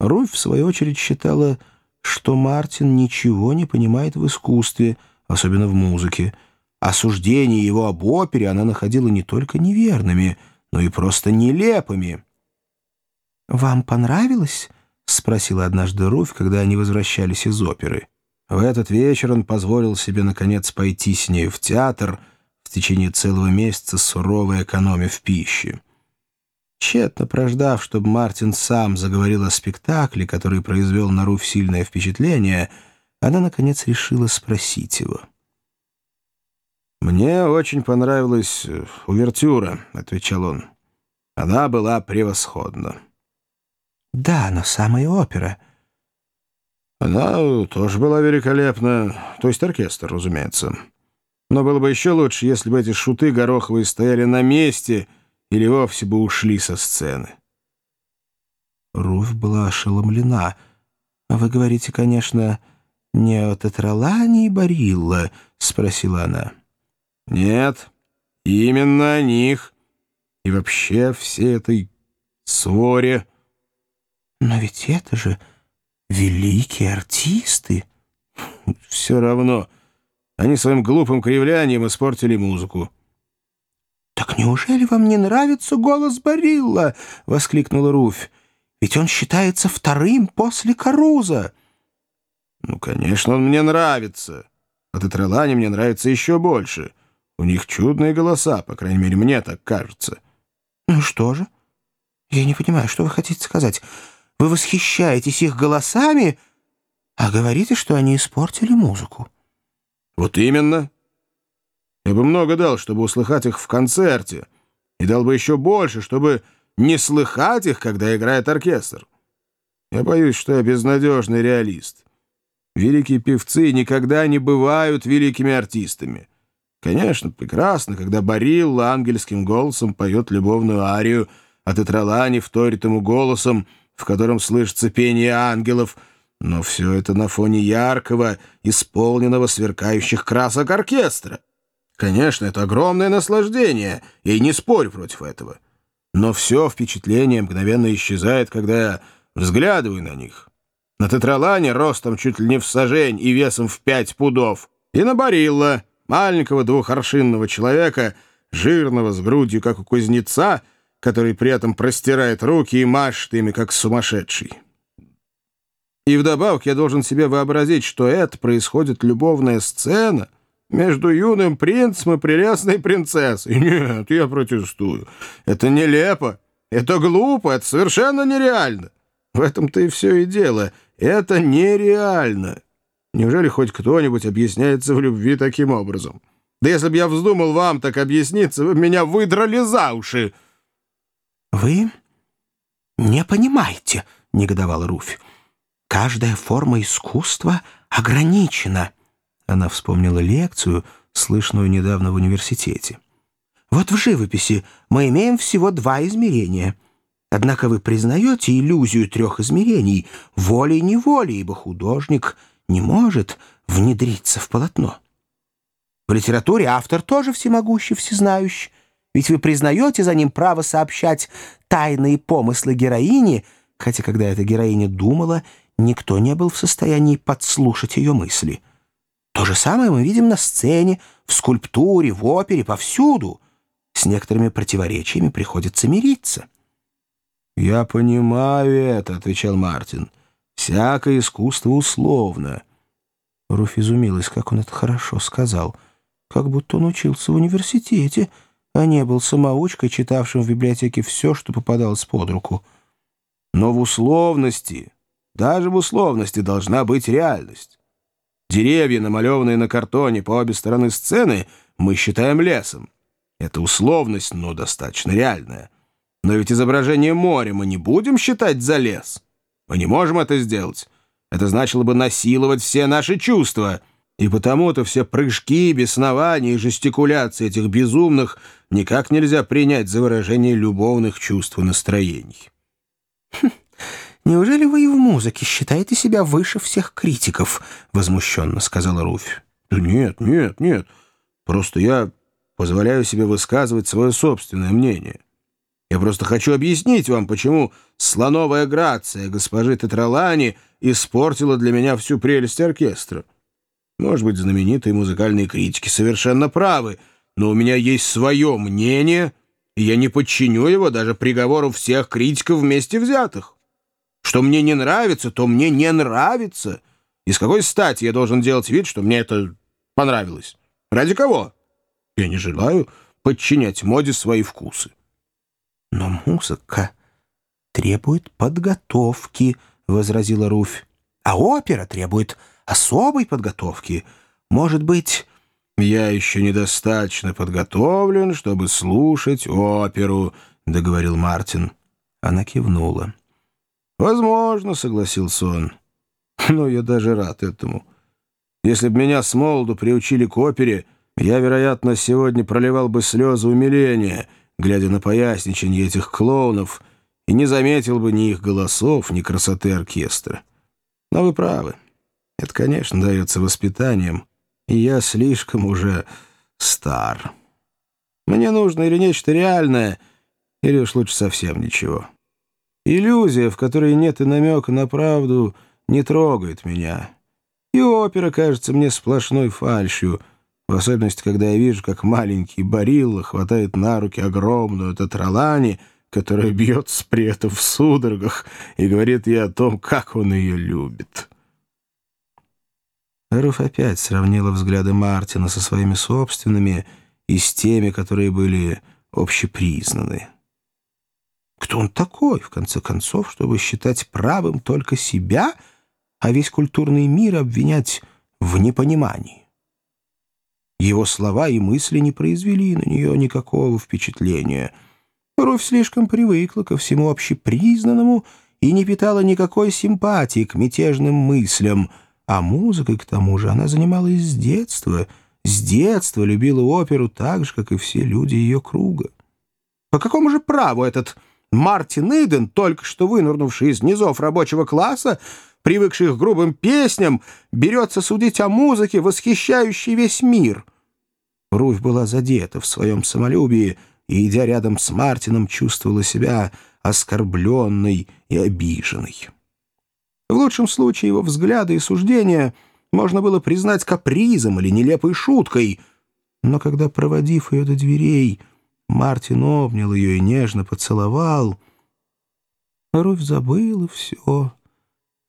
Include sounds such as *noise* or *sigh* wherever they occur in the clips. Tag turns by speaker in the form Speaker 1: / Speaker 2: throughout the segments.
Speaker 1: Руфь, в свою очередь, считала, что Мартин ничего не понимает в искусстве, особенно в музыке. Осуждения его об опере она находила не только неверными, но и просто нелепыми. «Вам понравилось?» — спросила однажды Руфь, когда они возвращались из оперы. В этот вечер он позволил себе, наконец, пойти с нею в театр, в течение целого месяца сурово экономя в пище. Тщетно прождав, чтобы Мартин сам заговорил о спектакле, который произвел на Руф сильное впечатление, она, наконец, решила спросить его.
Speaker 2: «Мне очень понравилась э, увертюра», — отвечал он. «Она была превосходна».
Speaker 1: «Да, но самая опера».
Speaker 2: «Она тоже была великолепна, то есть оркестр, разумеется. Но было бы еще лучше, если бы эти шуты гороховые стояли на месте или вовсе бы ушли со сцены».
Speaker 1: Руфь была ошеломлена. «А вы говорите, конечно, не о Тетралане и Барилла?» — спросила она.
Speaker 2: «Нет, именно о них. И вообще всей этой своре».
Speaker 1: «Но ведь это же великие артисты».
Speaker 2: «Все равно. Они своим глупым кривлянием испортили музыку».
Speaker 1: «Так неужели вам не нравится голос Барилла?» — воскликнула Руфь. «Ведь он считается вторым после Каруза».
Speaker 2: «Ну, конечно, он мне нравится. А Тетрелани мне нравится еще больше. У них чудные голоса, по крайней мере, мне так кажется».
Speaker 1: «Ну что же? Я не понимаю, что вы хотите сказать. Вы восхищаетесь их голосами, а говорите, что они испортили музыку».
Speaker 2: «Вот именно. Я бы много дал, чтобы услыхать их в концерте, и дал бы еще больше, чтобы не слыхать их, когда играет оркестр. Я боюсь, что я безнадежный реалист. Великие певцы никогда не бывают великими артистами». Конечно, прекрасно, когда Барилла ангельским голосом поет любовную арию, а Тетралани вторит ему голосом, в котором слышится пение ангелов, но все это на фоне яркого, исполненного сверкающих красок оркестра. Конечно, это огромное наслаждение, и не спорю против этого. Но все впечатление мгновенно исчезает, когда я взглядываю на них. На Тетралане ростом чуть ли не в сажень и весом в пять пудов, и на Барилла — маленького двухоршинного человека, жирного, с грудью, как у кузнеца, который при этом простирает руки и машет ими, как сумасшедший. И вдобавок я должен себе вообразить, что это происходит любовная сцена между юным принцем и прелестной принцессой. *laughs* Нет, я протестую. Это нелепо, это глупо, это совершенно нереально. В этом-то и все и дело. Это нереально. Неужели хоть кто-нибудь объясняется в любви таким образом? Да если бы я вздумал вам так объясниться, вы меня выдрали за уши!»
Speaker 1: «Вы не понимаете», — негодовала Руфь. «Каждая форма искусства ограничена». Она вспомнила лекцию, слышную недавно в университете. «Вот в живописи мы имеем всего два измерения. Однако вы признаете иллюзию трех измерений волей-неволей, ибо художник — не может внедриться в полотно. В литературе автор тоже всемогущий, всезнающий, ведь вы признаете за ним право сообщать тайные помыслы героини, хотя когда эта героиня думала, никто не был в состоянии подслушать ее мысли. То же самое мы видим на сцене, в скульптуре, в опере, повсюду. С некоторыми противоречиями приходится мириться.
Speaker 2: «Я понимаю это», — отвечал Мартин. Всякое искусство условно.
Speaker 1: Руф изумилась, как он это хорошо сказал. Как будто он учился в университете, а не был самоучкой, читавшим в библиотеке все, что попадалось под руку.
Speaker 2: Но в условности, даже в условности должна быть реальность. Деревья, намалеванные на картоне по обе стороны сцены, мы считаем лесом. Это условность, но достаточно реальная. Но ведь изображение моря мы не будем считать за лес. Мы не можем это сделать. Это значило бы насиловать все наши чувства. И потому-то все прыжки, беснования и жестикуляции этих безумных никак нельзя принять за выражение любовных чувств и настроений. *laughs*
Speaker 1: «Неужели вы и в музыке считаете себя выше всех критиков?» — возмущенно сказала Руфь.
Speaker 2: «Нет, нет, нет. Просто я позволяю себе высказывать свое собственное мнение. Я просто хочу объяснить вам, почему слоновая грация госпожи Тетралани испортила для меня всю прелесть оркестра. Может быть, знаменитые музыкальные критики совершенно правы, но у меня есть свое мнение, и я не подчиню его даже приговору всех критиков вместе взятых. Что мне не нравится, то мне не нравится. И с какой стати я должен делать вид, что мне это понравилось? Ради кого? Я не желаю подчинять моде свои вкусы.
Speaker 1: «Но музыка требует подготовки», — возразила Руфь. «А опера требует особой подготовки. Может быть...»
Speaker 2: «Я еще недостаточно подготовлен, чтобы слушать оперу», — договорил Мартин. Она кивнула. «Возможно», — согласился он. «Но я даже рад этому. Если бы меня с молоду приучили к опере, я, вероятно, сегодня проливал бы слезы умиления, глядя на поясничанье этих клоунов, и не заметил бы ни их голосов, ни красоты оркестра. Но вы правы. Это, конечно, дается воспитанием, и я слишком уже стар. Мне нужно или нечто реальное, или уж лучше совсем ничего. Иллюзия, в которой нет и намека на правду, не трогает меня. И опера кажется мне сплошной фальшью — в особенности, когда я вижу, как маленький Барилла хватает на руки огромную татралани, которая бьется при этом в судорогах, и говорит ей о том, как он ее любит. Руф опять сравнила взгляды Мартина со своими собственными и с теми, которые были общепризнаны. Кто он такой, в конце концов, чтобы считать правым только себя, а весь культурный мир обвинять в непонимании? Его слова и мысли не произвели на нее никакого впечатления. Руфь слишком привыкла ко всему общепризнанному и не питала никакой симпатии к мятежным мыслям, а музыкой, к тому же, она занималась с детства, с детства любила оперу так же, как и все люди ее круга. По какому же праву этот Мартин Иден, только что вынурнувший из низов рабочего класса, привыкший к грубым песням, берется судить о музыке, восхищающей весь мир. Руфь была задета в своем самолюбии и, идя рядом с Мартином, чувствовала себя оскорбленной и обиженной. В лучшем случае его взгляды и суждения можно было признать капризом или нелепой шуткой, но когда, проводив ее до дверей, Мартин обнял ее и нежно поцеловал, Руфь забыла все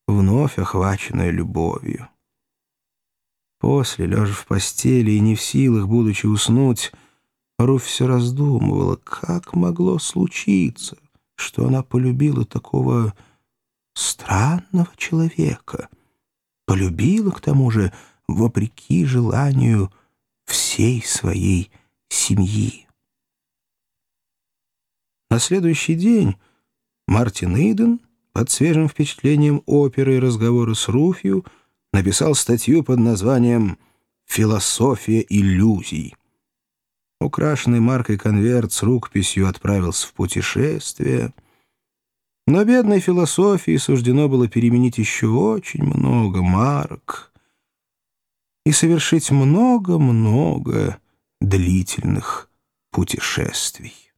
Speaker 2: вновь охваченная любовью. После, лежа в постели и не в силах, будучи уснуть, Руфь все раздумывала, как могло случиться, что она полюбила такого странного человека, полюбила, к тому же, вопреки желанию всей своей семьи. На следующий день Мартин Иден под свежим впечатлением оперы и разговора с Руфью написал статью под названием «Философия иллюзий». Украшенный маркой конверт с рукописью отправился в путешествие. Но бедной философии суждено было переменить еще очень много марок и совершить много-много длительных путешествий.